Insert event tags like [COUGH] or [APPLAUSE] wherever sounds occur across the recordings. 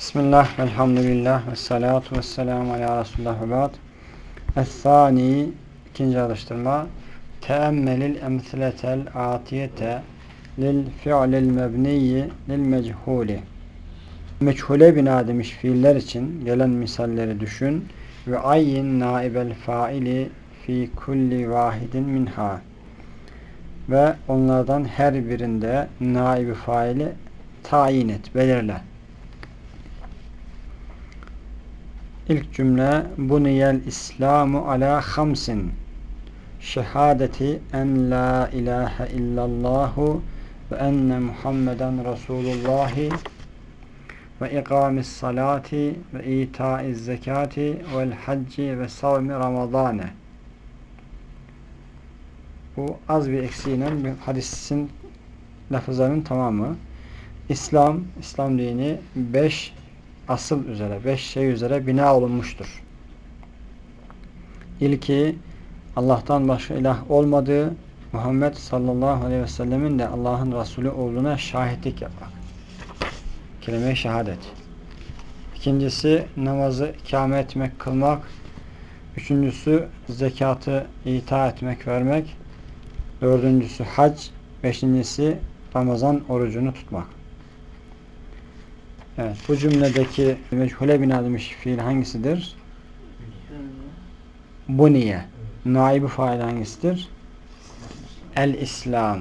Bismillah, velhamdülillah, ve salatu ve selamu ala Resulullah ve ba'd. Es-sani, ikinci alıştırma. Teemmelil emsiletel atiyete lil fi'lil mebniyyi lil mechuli. Meçhule bina demiş fiiller için gelen misalleri düşün ve ayyin naibel faili fi kulli vahidin minha ve onlardan her birinde naibi faili tayin et, belirle. İlk cümle buniyel İslamu ala hamsin şehadeti en la ilahe illallahu ve enne Muhammeden Resulullahi ve ikamis salati ve itaiz zekati vel hacci ve savmi ramadane. Bu az bir eksiğiyle bir hadisin lafızlarının tamamı. İslam, İslam dini beş asıl üzere, beş şey üzere bina olunmuştur. İlki Allah'tan başka ilah olmadığı Muhammed sallallahu aleyhi ve sellemin de Allah'ın Resulü olduğuna şahitlik yapmak. Kelime-i şehadet. İkincisi namazı ikame etmek, kılmak. Üçüncüsü zekatı ita etmek, vermek. Dördüncüsü hac. Beşincisi Ramazan orucunu tutmak. Evet, bu cümledeki meçhule bina demiş fiil hangisidir? Buniye. Naibi fail hangisidir? El-İslam.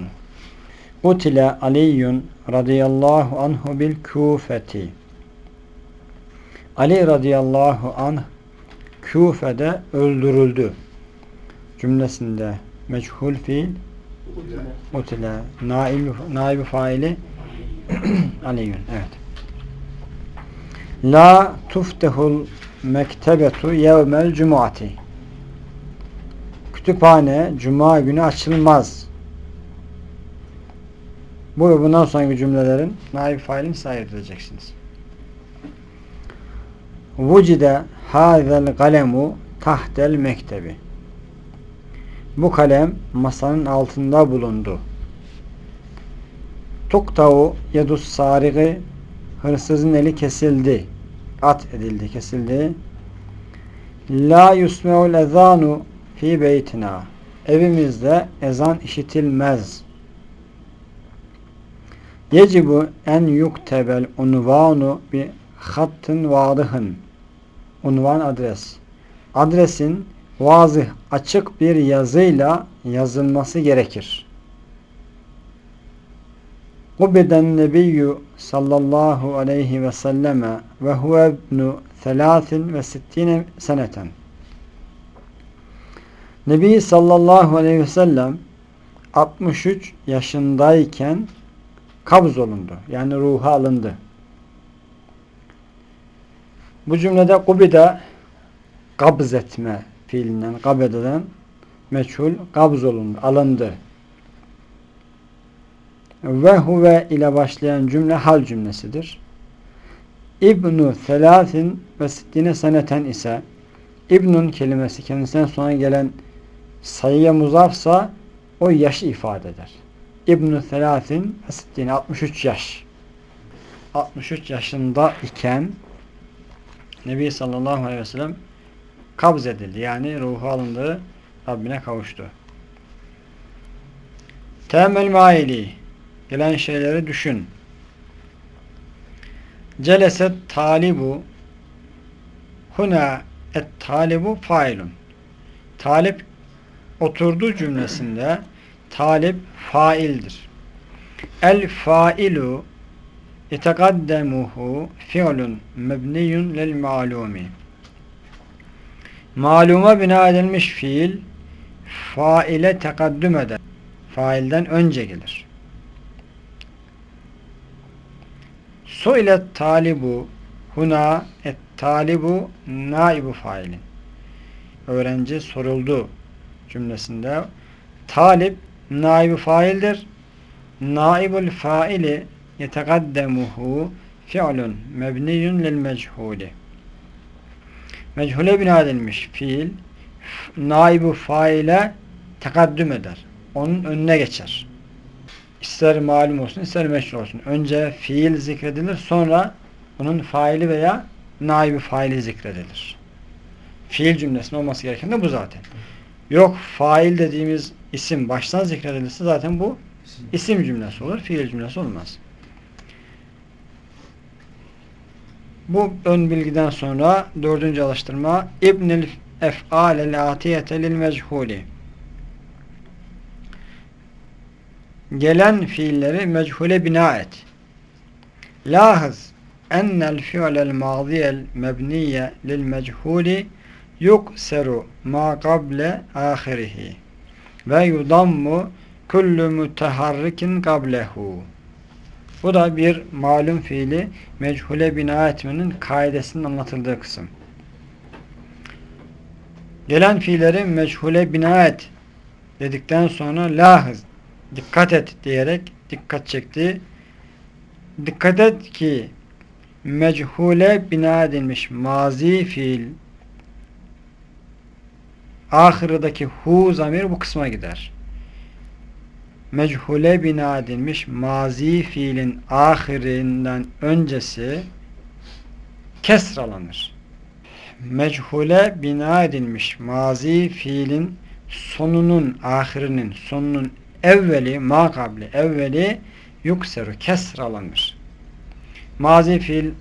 Utile Aliyyun radıyallahu anhu bil kufeti. Ali radıyallahu anh Küfe'de öldürüldü. Cümlesinde meçhul fiil Utile. Naibi, naibi faili [CLEARS THROAT] Aliyyun. Evet. La tuftehul mektebetu yevmel cumati. Kütüphane cuma günü açılmaz. Bu ve bundan sonraki cümlelerin naib failini sayır edeceksiniz. Vucide hazel galemu tahtel mektebi. Bu kalem masanın altında bulundu. Tuktau yedus sarigi hırsızın eli kesildi. At edildi, kesildi. La yusmeul ezanu fi beytina. Evimizde ezan işitilmez. Yecibu en yuktebel unvanu bi hattın vadihin. Unvan adres. Adresin vazih açık bir yazıyla yazılması gerekir. Kubiden nebiyyü sallallahu aleyhi ve selleme ve huve ibnu thelâthin ve sittine seneten. Nebi sallallahu aleyhi ve sellem 63 yaşındayken kabz olundu. Yani ruha alındı. Bu cümlede kubide kabz etme fiilinden, kabededen meçhul kabz olundu, alındı. Ve huve ile başlayan cümle hal cümlesidir. İbnu selâsin ve sittine seneten ise İbnun kelimesi kendisinden sonra gelen sayıya muzafsa o yaşı ifade eder. İbnu selâsin ve sittine 63 yaş. 63 yaşında iken Nebi sallallahu aleyhi ve sellem kabz edildi. Yani ruhu alındı. Rabbine kavuştu. Temel maili gelen şeyleri düşün. Celeset talibu huna et talibu failun. Talip oturdu cümlesinde talip faildir. El failu yetekaddemuhu fi'lun mebniyun lil malumi. Maluma bina edilmiş fiil faile tekaddüm eder. Failden önce gelir. Suilet talibu huna et talibu naibu failin. Öğrenci soruldu cümlesinde talip naibu faildir. Naibul faili yetekaddemuhu fi'lun mebniyun lil mechuli. Mechule bina edilmiş fiil naibu faile tekaddüm eder. Onun önüne geçer. İster malum olsun ister meşhur olsun. Önce fiil zikredilir sonra bunun faili veya naibi faili zikredilir. Fiil cümlesinin olması gereken de bu zaten. Yok fail dediğimiz isim baştan zikredilirse zaten bu isim cümlesi olur. Fiil cümlesi olmaz. Bu ön bilgiden sonra dördüncü alıştırma İbnül ef'alel atiyete lil mechuli gelen fiilleri mechule bina et. Lahız ennel fi'lel mâziyel mebniye lil mechuli yukseru ma kable ahirihi ve yudammu kullu müteharrikin kablehu bu da bir malum fiili mechule bina etmenin kaidesinin anlatıldığı kısım. Gelen fiilleri meçhule bina et dedikten sonra lahız dikkat et diyerek dikkat çekti. Dikkat et ki meçhule bina edilmiş mazi fiil ahırdaki hu zamir bu kısma gider. Mechule bina edilmiş mazi fiilin ahirinden öncesi kesralanır mechule bina edilmiş mazi fiilin sonunun, ahirinin, sonunun evveli, makabli, evveli yukseru, kesralanır. Mazi fiil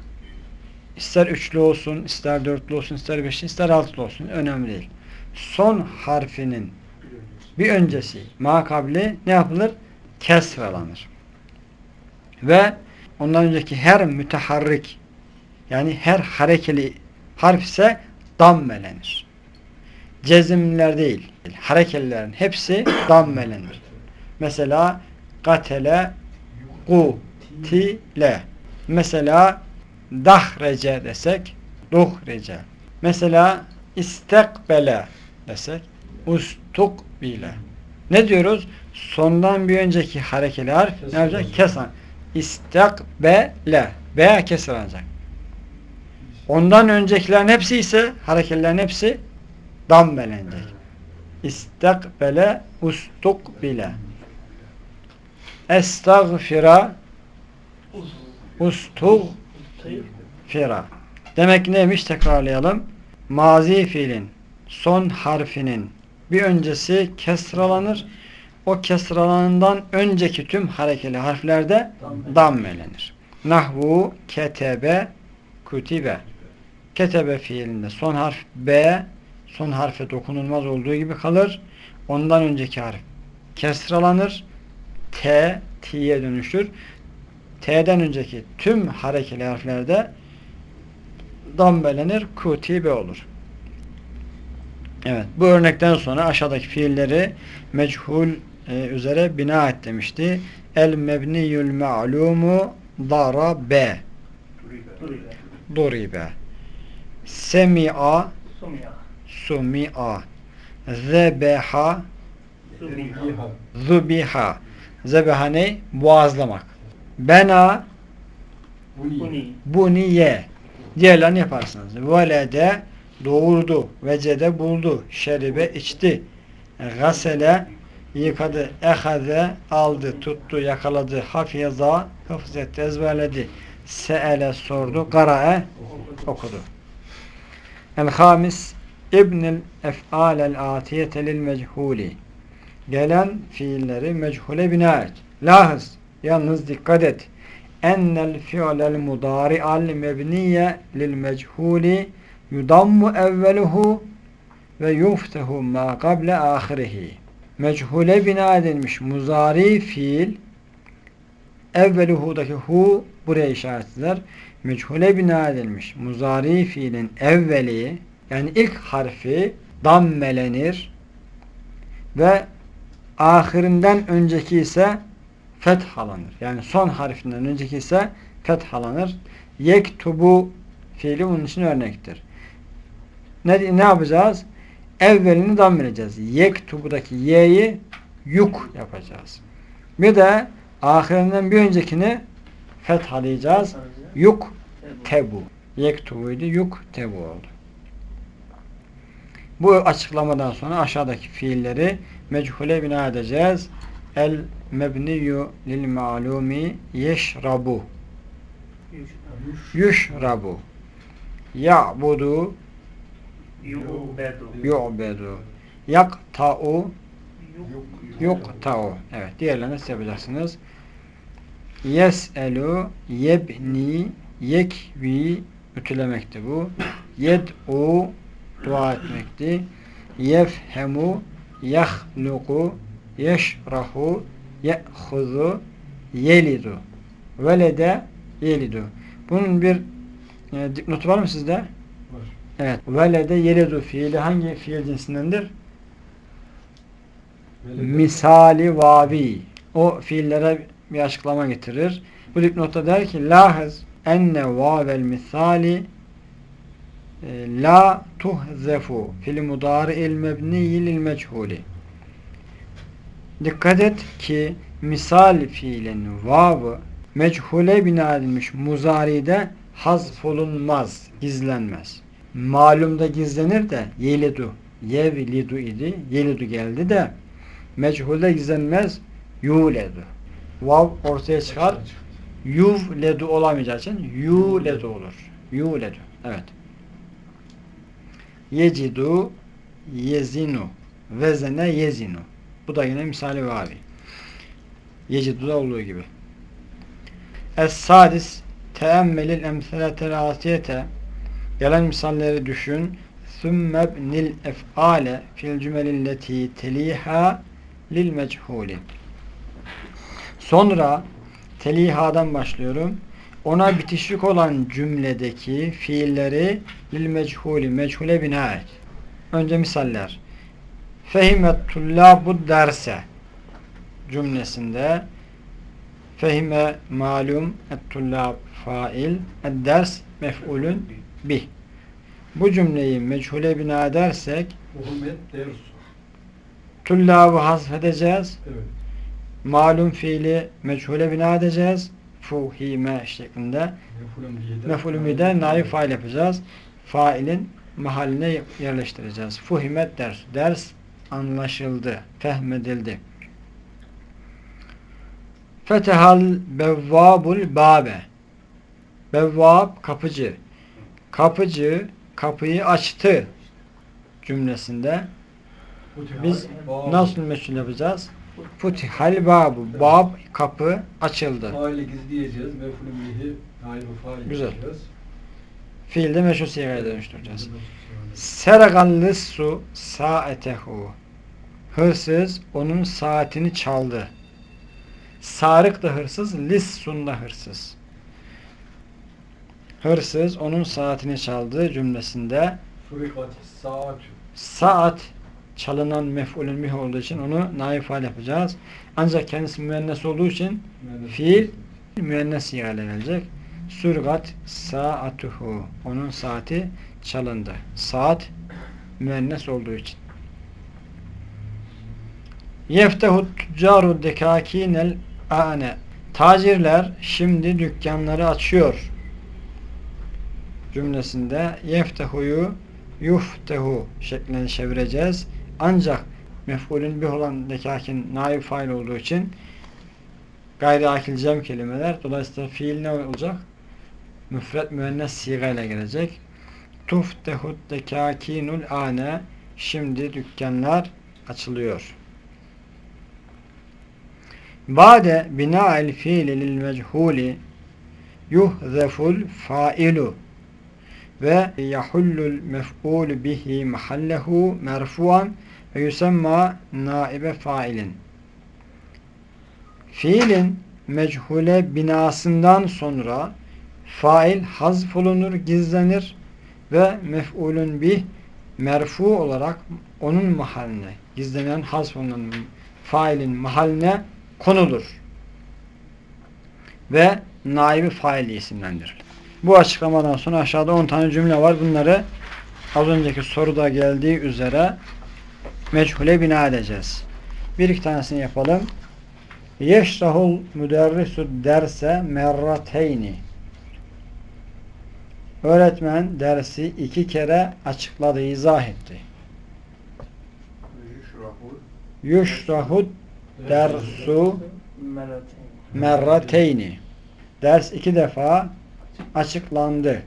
ister üçlü olsun, ister dörtlü olsun, ister beşli, ister altılı olsun. Önemli değil. Son harfinin bir öncesi makabli ne yapılır? Kesralanır. Ve ondan önceki her müteharrik yani her harekeli harf ise dammelenir. Cezimler değil. Harekelilerin hepsi dammelenir. Mesela katele kutile. Mesela dahrece desek duhrece. Mesela istekbele desek ustukbile. Ne diyoruz? Sondan bir önceki harekeli harf ne yapacak? Kesan. İstekbele. B kesilacak. Ondan öncekilerin hepsi ise hareketlerin hepsi dammelenecek. İstakbele ustukbile Estağfira Ustugfira Demek neymiş? Tekrarlayalım. Mazi fiilin son harfinin bir öncesi kesralanır. O kesralanından önceki tüm harekeli harflerde dammelenir. Nahvu ketebe kutibe ketebe fiilinde son harf B son harfe dokunulmaz olduğu gibi kalır. Ondan önceki harf kesralanır. T, T'ye dönüşür. T'den önceki tüm harekeli harflerde dambelenir. Kutibe olur. Evet. Bu örnekten sonra aşağıdaki fiilleri meçhul e, üzere bina et demişti. El mebniyül ma'lumu darabe duribe Semi'a Sumi'a Zebeha Zubiha Zebeha ne? Boğazlamak. Bena Buniye Diğerlerini yaparsınız. Velede doğurdu. Vecede buldu. Şeribe içti. Gasele yıkadı. Ehaze aldı. Tuttu. Yakaladı. Hafiza hıfz etti. Ezberledi. Seele sordu. Karae okudu. El-Hamis İbnül ef'alel atiyete lil mechuli Gelen fiilleri mechule bina et. Lahız. Yalnız dikkat et. Ennel fi'lel mudari'al mebniye lil mechuli yudammu evveluhu ve yuftehu ma kable ahirihi. Mechule bina edilmiş muzari fiil evveluhu'daki hu buraya işaret eder meçhule bina edilmiş muzari fiilin evveli yani ilk harfi dammelenir ve ahirinden önceki ise fethalanır. Yani son harfinden önceki ise fethalanır. Yektubu fiili bunun için örnektir. Ne, ne yapacağız? Evvelini dammeleyeceğiz. Yektubudaki y'yi yuk yapacağız. Bir de ahirinden bir öncekini fethalayacağız. Yuk tebu. Yektubuydu. Yuk tebu oldu. Bu açıklamadan sonra aşağıdaki fiilleri mechule bina edeceğiz. El mebniyu lil ma'lumi yeşrabu. Yuşrabu. Ya'budu. Yu'bedu. Yu'bedu. Yakta'u. Yukta'u. Evet. Diğerlerini yapacaksınız. Yes'elu. Yebni. Yekvi. Ütülemekti bu. Yed'u. Dua etmekti. Yefhemu. Yahluku. Yeşrahu. Ye'huzu. Yelidu. Velede. Yelidu. Bunun bir e, dipnotu var mı sizde? Var. Evet. Velede yelidu fiili hangi fiil cinsindendir? Velede. Misali vavi. O fiillere bir açıklama getirir. Bu dipnotta der ki lahız enne vavel misali la tuhzefu fil mudari'il mebniyil meçhuli. Dikkat et ki misal fiilin vavı meçhule bina edilmiş muzaride hazfolunmaz, gizlenmez. Malumda gizlenir de yelidu, yevlidu idi, yelidu geldi de meçhule gizlenmez, yuledu. Vav ortaya çıkar, yuvledu olamayacağı için yuledu olur. Yuledu. Evet. Yecidu yezinu. Vezene yezinu. Bu da yine misali vavi. Yecidu'da olduğu gibi. Es-sadis teemmelil emseletel asiyete gelen misalleri düşün. Sümmebnil ef'ale fil cümelilleti teliha lil meçhuli. Sonra telihadan başlıyorum ona bitişik olan cümledeki fiilleri lil mechuli mechule bina et önce misaller fehimet tullabu derse cümlesinde fehime malum et-tullab fail et-ders mef'ulün bih. Bu cümleyi meçhule bina edersek tullabı hasfedeceğiz. Evet. Malum fiili meçhule bina edeceğiz. Fuhime şeklinde. Mefulüm diye de. Mef'ulün bih'de naib fail yapacağız. Failin mahalline yerleştireceğiz. Fuhimet ders. Ders anlaşıldı. Fehmedildi. Fetehal bevvabul babe. Bevvab kapıcı. Kapıcı kapıyı açtı cümlesinde. Biz nasıl meşhur yapacağız? Futihal babu. Bab kapı açıldı. Faili gizleyeceğiz. Mefulüm bihi naibi fail Güzel. yapacağız. Fiilde meşhur sigaya dönüştüreceğiz. Seragal su saatehu. Hırsız onun saatini çaldı. Sarık da hırsız, lissun da hırsız. Hırsız onun saatini çaldı cümlesinde saat. Çalınan mef'ulün mih olduğu için onu naif faal yapacağız. Ancak kendisi müennes olduğu için fiil müennes sigayla gelecek. Surgat saatuhu. Onun saati çalındı. Saat müennes olduğu için. Yeftehu tüccaru dekakinel ane. Tacirler şimdi dükkanları açıyor. Cümlesinde yeftehuyu yuftehu şeklinde çevireceğiz. Ancak mef'ulün bih olan dekakin naib fail olduğu için gayri akil cem kelimeler. Dolayısıyla fiil ne olacak? Müfret müennes sigayla gelecek. Tuftehut dekakinul ane. Şimdi dükkanlar açılıyor. Bade bina'il fiili lil mechuli yuhzeful failu ve yahullul mef'ul bihi mahallehu merfuan ve yusemma naibe failin. Fiilin mechule binasından sonra fail hazf olunur, gizlenir ve mef'ulün bih merfu olarak onun mahaline, gizlenen hazf olunan failin mahaline konulur. Ve naibi faili isimlendirilir. Bu açıklamadan sonra aşağıda 10 tane cümle var. Bunları az önceki soruda geldiği üzere meçhule bina edeceğiz. Bir iki tanesini yapalım. Yeşrahul müderrisu derse merrateyni. Öğretmen dersi iki kere açıkladı, izah etti. Yuşrahud dersu merrateyni. Ders iki defa açıklandı.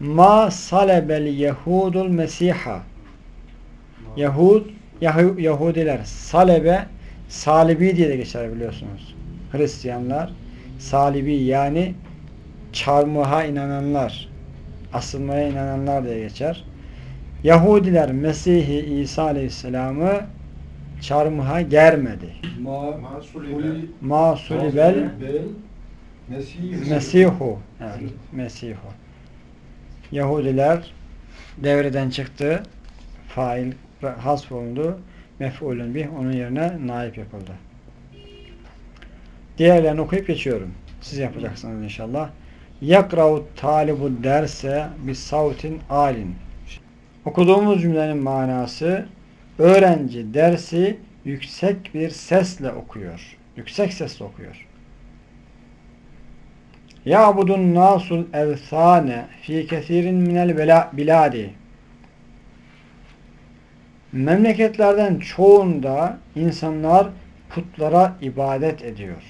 Ma salebel yehudul mesiha Yahud Yahu- Yahudiler salebe salibi diye de geçer biliyorsunuz. Hristiyanlar salibi yani çarmıha inananlar asılmaya inananlar diye geçer. Yahudiler Mesih-i İsa Aleyhisselam'ı çarmıha germedi. Ma Masulibel. Ma sulibel bel Mesih Mesihu. Evet, Mesihu. Yahudiler devreden çıktı. Fail hasf olundu. Mef'ulün bih onun yerine naip yapıldı. Diğerlerini okuyup geçiyorum. Siz yapacaksınız inşallah. Yakrav talibu derse bir savtin alin. Okuduğumuz cümlenin manası öğrenci dersi yüksek bir sesle okuyor. Yüksek sesle okuyor. Ya'budun nasul evsane fi kesirin minel biladi. Memleketlerden çoğunda insanlar putlara ibadet ediyor.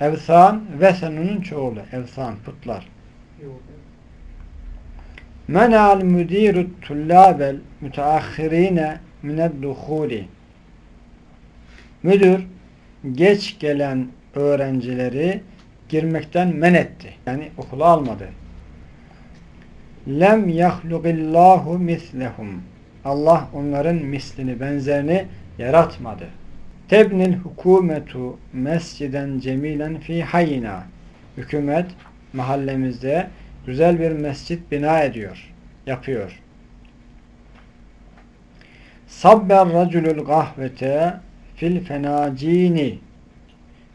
Evsan, vesenunun çoğulu. Evsan, putlar. Mena'al müdiru tullabel müteahhirine mined duhuli. Müdür geç gelen öğrencileri girmekten men etti. Yani okula almadı. Lem yahlugillahu mislehum. Allah onların mislini, benzerini yaratmadı. Tebnil hukumetu mesciden cemilen fi hayina. Hükümet mahallemizde güzel bir mescit bina ediyor, yapıyor. Sabber raculul kahvete fil fenacini.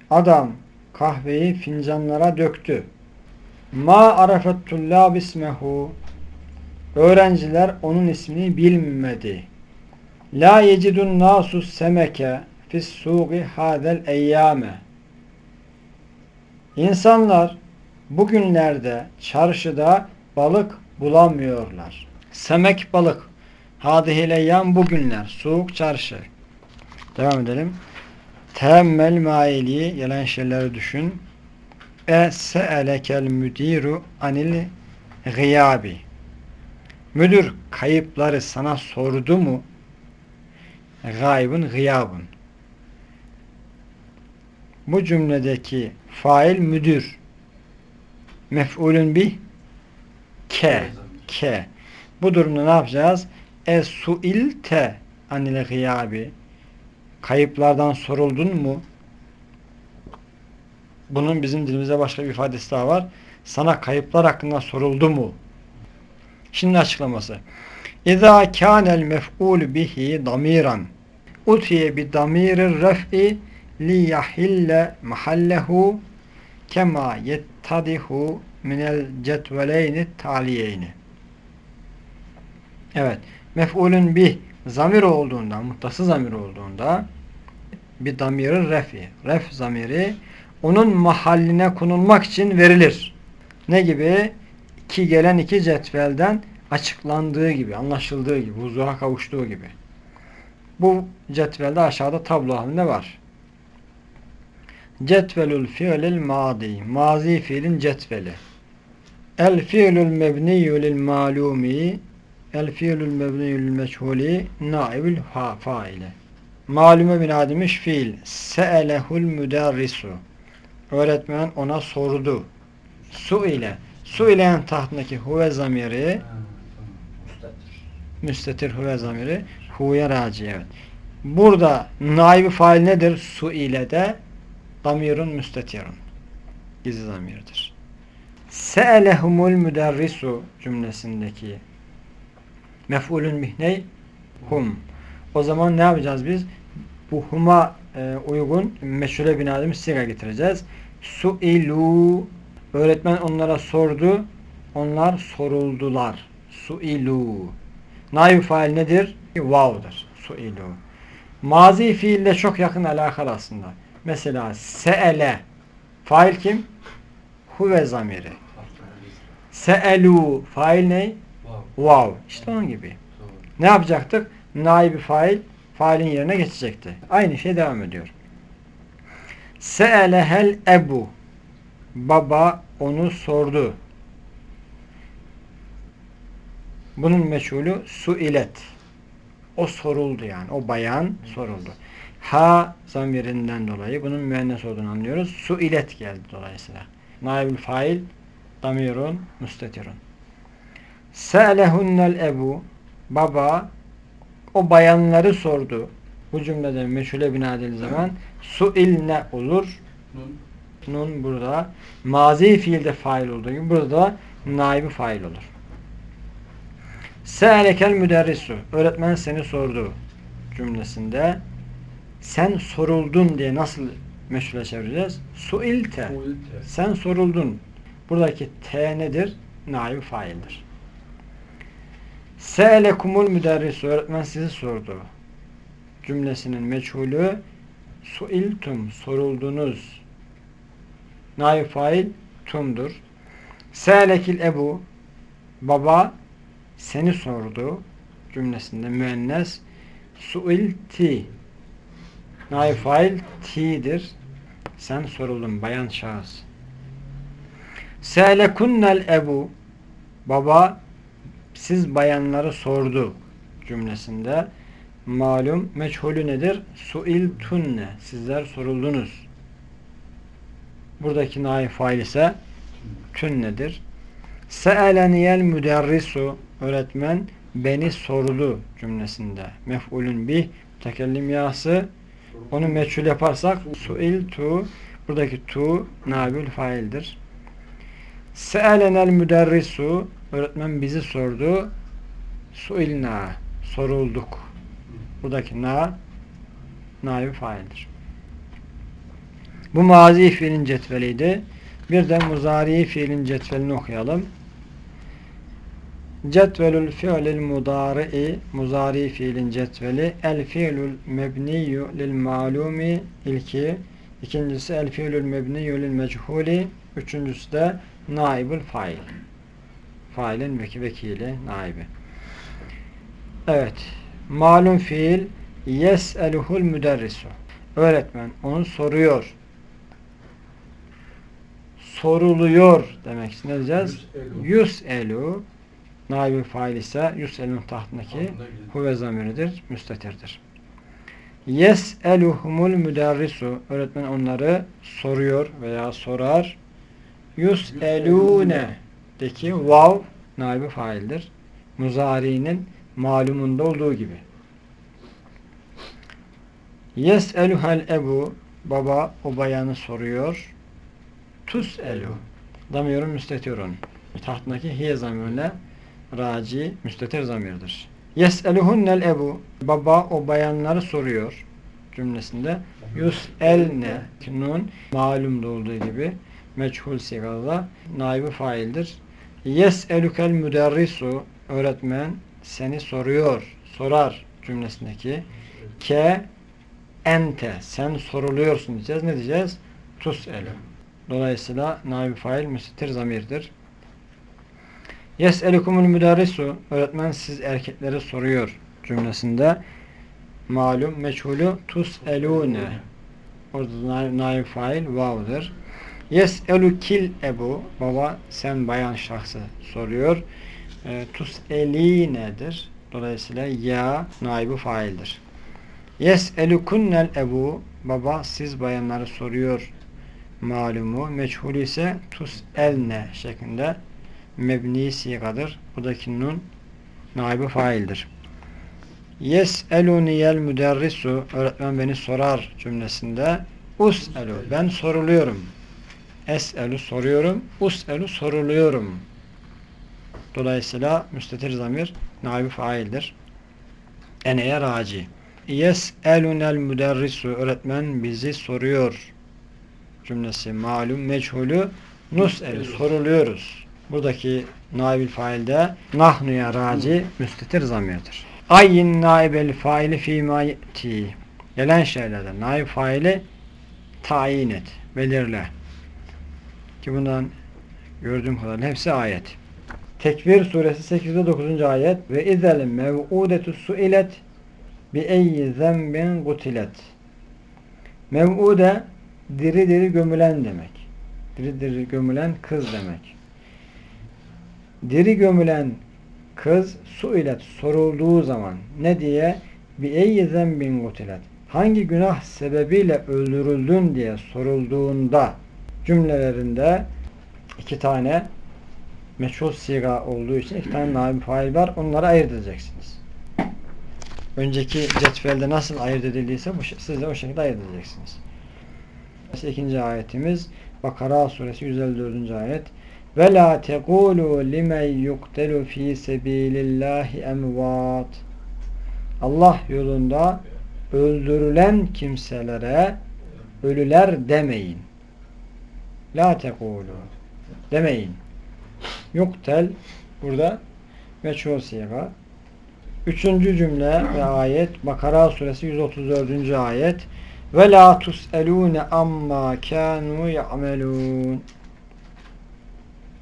Adam kahveyi fincanlara döktü. Ma arafet tullab ismehu. Öğrenciler onun ismini bilmedi. La yecidun nasus semeke fis suği hadel eyyame. İnsanlar bugünlerde çarşıda balık bulamıyorlar. Semek balık. Hadihil eyyam bugünler. Soğuk çarşı. Devam edelim. Teemmel maili gelen şeyleri düşün. E se'elekel müdiru anil gıyabi. Müdür kayıpları sana sordu mu? Gaybın gıyabın. Bu cümledeki fail müdür. Mef'ulün bih ke. Ke. Bu durumda ne yapacağız? E suilte anil gıyabi. Kayıplardan soruldun mu? Bunun bizim dilimizde başka bir ifadesi daha var. Sana kayıplar hakkında soruldu mu? Şimdi açıklaması. İza kânel mef'ul bihi damiran utiye bi damirir ref'i li yahille mahallehu kema yettadihu minel cetveleyni taliyeyni. Evet. Mef'ulün bih zamir olduğunda, muttası zamir olduğunda bir damirin refi. Ref zamiri onun mahalline konulmak için verilir. Ne gibi? Ki gelen iki cetvelden açıklandığı gibi, anlaşıldığı gibi, huzuha kavuştuğu gibi. Bu cetvelde aşağıda tablo halinde var. Cetvelül fiilil madi. Mazi fiilin cetveli. El fiilül mebniyyü lil malumi El fiilül mebniyyü lil meçhuli naibül faile. Malume bin demiş fiil. Se'elehul müderrisu. Öğretmen ona sordu. Su ile. Su ileyen tahtındaki huve zamiri müstetir huve zamiri huve raci evet. Burada naibi fail nedir? Su ile de damirun müstetirun. Gizli zamirdir. Se'elehumul müderrisu cümlesindeki mef'ulün mihney hum. O zaman ne yapacağız biz? Bu huma e, uygun meşhule binadığımız siga getireceğiz. Su'ilu öğretmen onlara sordu. Onlar soruldular. Su'ilu. Naib fail nedir? Vav'dır. Su'ilu. Mazi fiille çok yakın alakalı aslında. Mesela se'ele. Fail kim? Huve zamiri. Se'elu. Fail ne? Vav. İşte onun gibi. Ne yapacaktık? Naibi fail failin yerine geçecekti. Aynı şey devam ediyor. Se'elehel ebu. Baba onu sordu. Bunun meçhulü suilet. O soruldu yani. O bayan soruldu. Ha zamirinden dolayı bunun müennes olduğunu anlıyoruz. Suilet geldi dolayısıyla. Naibül fail damirun müstetirun. Se'lehunnel ebu baba o bayanları sordu. Bu cümlede meçhule bina edildiği zaman suil ne olur? Nun. Nun burada mazi fiilde fail olduğu gibi burada da naibi fail olur. Se'lekel müderrisu öğretmen seni sordu cümlesinde sen soruldun diye nasıl meşhule çevireceğiz? Suilte. Uilte. Sen soruldun. Buradaki T nedir? Naib faildir. Se'lekumul müderrisu öğretmen sizi sordu. Cümlesinin meçhulü suiltum soruldunuz. Naib fail tumdur. Se'lekil ebu baba seni sordu. Cümlesinde müennes suilti naib fail ti'dir. Sen soruldun bayan şahıs. Se'lekunnel ebu baba siz bayanları sordu cümlesinde malum meçhulü nedir? Suil tunne sizler soruldunuz. Buradaki naif fail ise tünnedir. Se'eleniyel müderrisu öğretmen beni sordu cümlesinde. Mef'ulün bih tekellim yası onu meçhul yaparsak suil tu buradaki tu nabil faildir. Se'elenel müderrisu öğretmen bizi sordu. Suilna sorulduk. Buradaki na naib faildir. Bu mazi fiilin cetveliydi. Bir de muzari fiilin cetvelini okuyalım. Cetvelül fiilil mudari'i muzari fiilin cetveli el fiilül mebniyyu lil malumi ilki ikincisi el fiilül mebniyyu lil mechuli üçüncüsü de naibül fail failin veki vekili naibi. Evet. Malum fiil yes'eluhul müderrisu. Öğretmen onu soruyor. Soruluyor demek ne diyeceğiz? Yus'elu. Naibi fail ise yus'elun tahtındaki huve zamiridir, müstetirdir. Yes'eluhumul müderrisu. Öğretmen onları soruyor veya sorar. Yus'elune deki vav naibi faildir. Muzari'nin malumunda olduğu gibi. Yes'eluhel ebu. Baba o bayanı soruyor. Tus'elu damirun müstetirun. Tahtındaki hiye zamirine raci müstetir zamirdir. Yes'eluhunnel ebu. Baba o bayanları soruyor. Cümlesinde. Yus'elne. Nun malumda olduğu gibi meçhul sigada naibi faildir. Yes'elukel müderrisu öğretmen seni soruyor, sorar cümlesindeki ke ente sen soruluyorsun diyeceğiz. Ne diyeceğiz? Tus'elu. Dolayısıyla naibi fail müstetir zamirdir. Yes'elukumul müderrisu öğretmen siz erkekleri soruyor cümlesinde malum meçhulü tus'elune orada naib fail vav'dır. Yes'elukil ebu baba sen bayan şahsı soruyor. E, tus'elinedir. Dolayısıyla ya naibi faildir. Yes'elukunnel ebu baba siz bayanları soruyor malumu. Meçhulü ise tus'elne şeklinde mebni sigadır. Buradaki nun naibi faildir. Yes'eluniyel müderrisu öğretmen beni sorar cümlesinde us'elu ben soruluyorum. Es'elu soruyorum. Us'elu soruluyorum. Dolayısıyla müstetir zamir naibi faildir. Eneye raci. Yes'elunel müderrisu öğretmen bizi soruyor cümlesi malum meçhulü nus'elu soruluyoruz. Buradaki naibil failde nahnuya raci müstetir zamirdir. Ayyin naibel faili fîmâ. Gelen şeylerde naib faili tayin et, belirle. Ki bundan gördüğüm kadarıyla hepsi ayet. Tekvir suresi 8 ve 9. ayet ve izel mev'udetu suilet bi eyyi zembin gutilet. Mev'ude diri diri gömülen demek. Diri diri gömülen kız demek. Diri gömülen kız su ile sorulduğu zaman ne diye bi eyyi zembin gutilet hangi günah sebebiyle öldürüldün diye sorulduğunda cümlelerinde iki tane meçhul siga olduğu için iki tane naib fail var. Onları ayırt edeceksiniz. Önceki cetvelde nasıl ayırt edildiyse bu, siz de o şekilde ayırt edeceksiniz. İkinci ayetimiz Bakara suresi 154. ayet ve la tekulu limen yuqtelu fi sebilillahi emvat Allah yolunda öldürülen kimselere ölüler demeyin. La tekulu demeyin. Yuktel burada meçhul siga. Üçüncü cümle ve ayet Bakara suresi 134. ayet ve la tus'elune amma kanu ya'melun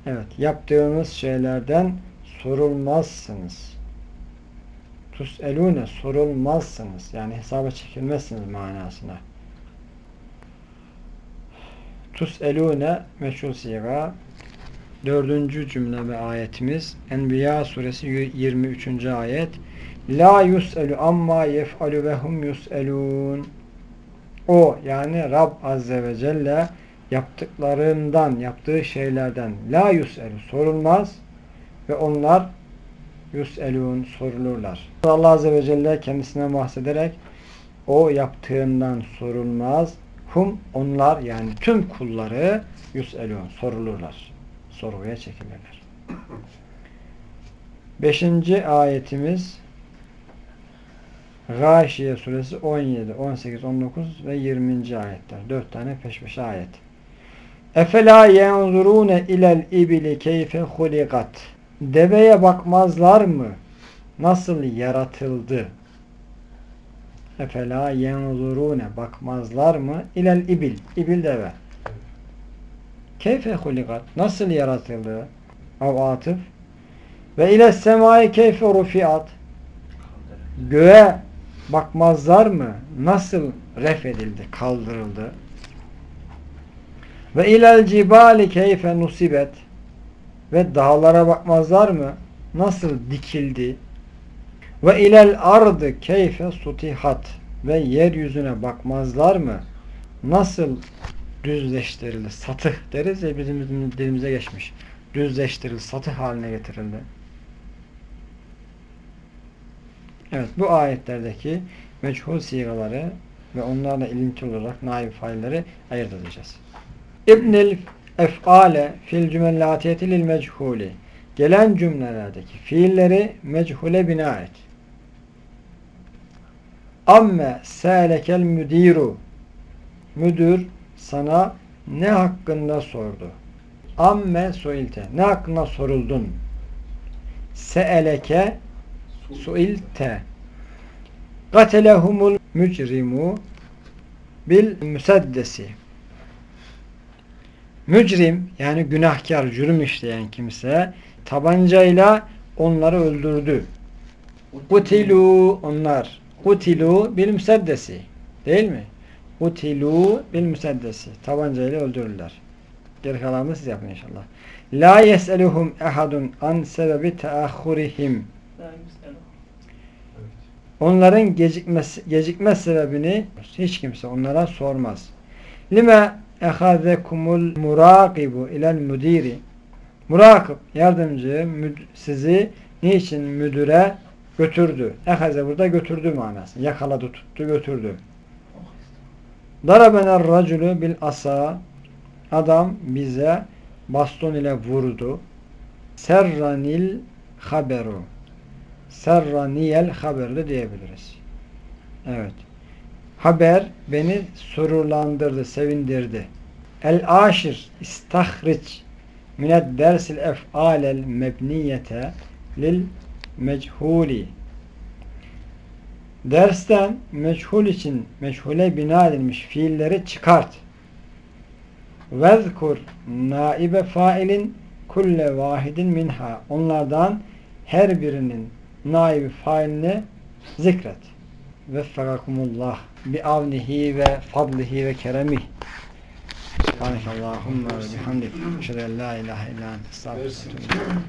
Evet, yaptığınız şeylerden sorulmazsınız. Tus'elune sorulmazsınız. Yani hesaba çekilmezsiniz manasına. Tus'elune meşhur siga dördüncü cümle ve ayetimiz Enbiya suresi 23. ayet La yus'elu amma yef'alu ve hum yus'elun O yani Rab Azze ve Celle yaptıklarından, yaptığı şeylerden la yus'elu sorulmaz ve onlar yus'elun sorulurlar. Allah Azze ve Celle kendisine bahsederek o yaptığından sorulmaz. Hum onlar yani tüm kulları yus'elun sorulurlar. Sorguya çekilirler. Beşinci ayetimiz Gâşiye suresi 17, 18, 19 ve 20. ayetler. Dört tane peş peşe ayet. Efela yenzurune ilel ibili keyfe hulikat. Deveye bakmazlar mı? Nasıl yaratıldı? Efela yenzurune bakmazlar mı? İlel ibil. İbil deve. Keyfe hulikat. Nasıl yaratıldı? Av atıf. Ve ile semai keyfe rufiat. Göğe bakmazlar mı? Nasıl ref edildi, kaldırıldı? Ve ilel cibali keyfe nusibet. Ve dağlara bakmazlar mı? Nasıl dikildi? Ve ilel ardı keyfe sutihat. Ve yeryüzüne bakmazlar mı? Nasıl düzleştirildi? Satıh deriz ya bizim dilimize geçmiş. Düzleştirildi, satıh haline getirildi. Evet bu ayetlerdeki meçhul sigaları ve onlarla ilinti olarak naib failleri ayırt edeceğiz. İbnil ef'ale fil cümellatiyeti lil mechuli gelen cümlelerdeki fiilleri mechule bina et. Amme sâlekel müdiru müdür sana ne hakkında sordu? Amme suilte ne hakkında soruldun? Seeleke suilte Gatelehumul mücrimu bil müseddesi Mücrim yani günahkar, cürüm işleyen kimse tabancayla onları öldürdü. Kutilu onlar. Kutilu bil müseddesi. Değil mi? Kutilu bil müseddesi. Tabancayla öldürürler. Geri kalanını siz yapın inşallah. La yes'eluhum ehadun an sebebi teahhurihim. Onların gecikmesi, gecikme sebebini hiç kimse onlara sormaz. Lime ehazekumul murakibu ilel müdiri Murakip, yardımcı sizi niçin müdüre götürdü? Ehaze burada götürdü manası. Yakaladı, tuttu, götürdü. Darabener raculu bil asa Adam bize baston ile vurdu. Serranil haberu Serraniyel haberli diyebiliriz. Evet. Haber beni sururlandırdı, sevindirdi. El aşir istahriç mined dersil ef'alel mebniyete lil mechuli Dersten meçhul için meçhule bina edilmiş fiilleri çıkart. Vezkur naibe failin kulle vahidin minha. Onlardan her birinin naibi failini zikret. Veffekakumullah bi avnihi ve fadlihi ve keremih. Subhanakallahumma ve bihamdik. En la ilahe illa